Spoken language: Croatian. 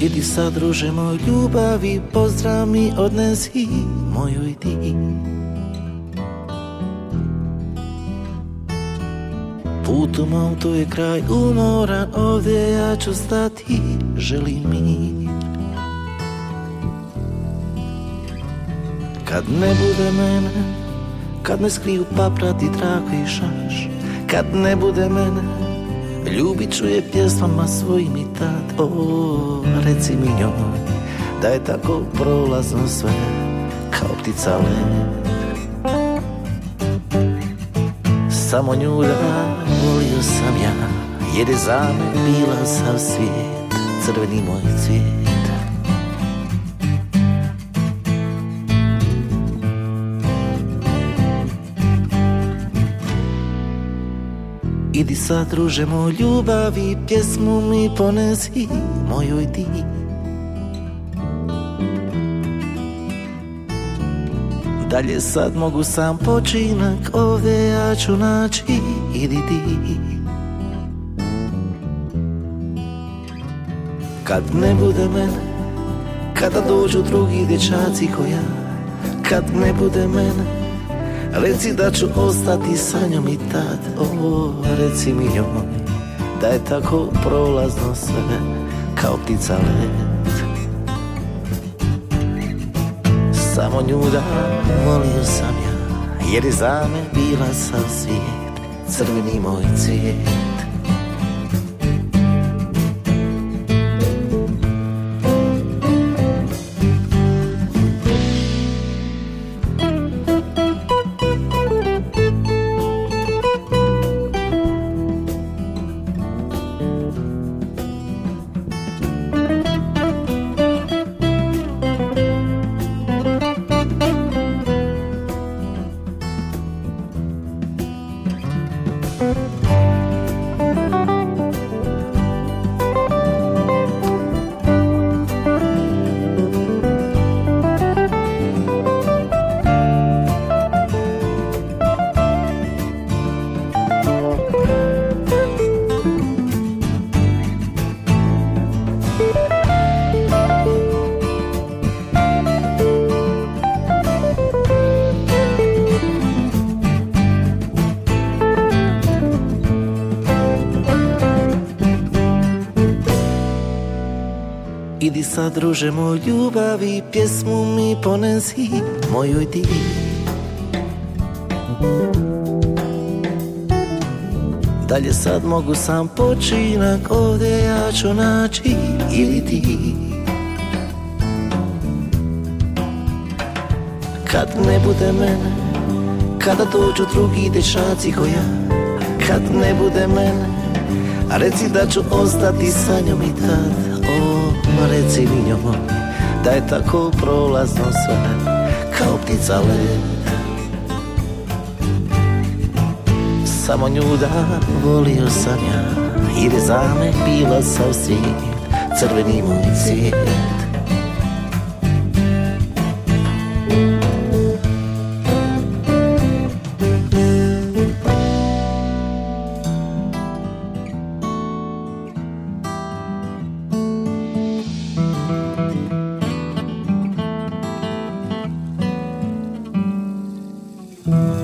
Idi sad druže moj ljubavi Pozdrav mi odnesi mojoj ti. Put u mom tu je kraj umoran Ovdje ja ću stati Želim mi. Kad ne bude mene Kad me skriju paprati trako i šaš Kad ne bude mene Ljubit ću je pjesmama svojim i tad O, reci mi njoj Da je tako prolazno sve Kao ptica let Samo nju da volio sam ja Jer je za me bila sav svijet Crveni moj cvijet Idi sad druže moj ljubavi Pjesmu mi ponesi mojoj ti. Dalje sad mogu sam počinak Ovdje ja ću naći Idi ti. Kad ne bude mene Kada dođu drugi dječaci ko ja Kad ne bude mene Reci da ću ostati sa njom i tad O, reci mi njoj Da je tako prolazno sve Kao ptica let Samo nju da volio sam ja Jer je za me bila sam svijet Crveni moj cvijet Idi sad druže moj ljubavi Pjesmu mi ponesi mojoj ti. Dalje sad mogu sam počinak Ovdje ja ću naći ili ti. Kad ne bude mene Kada dođu drugi dečaci ko ja Kad ne bude mene Reci da ću ostati sa njom i tad. O, reci mi njoj Da je tako prolazno sve Kao ptica let Samo nju da volio sam ja Jer je za me bila sav svijet Crveni moj cvijet Mm-hmm.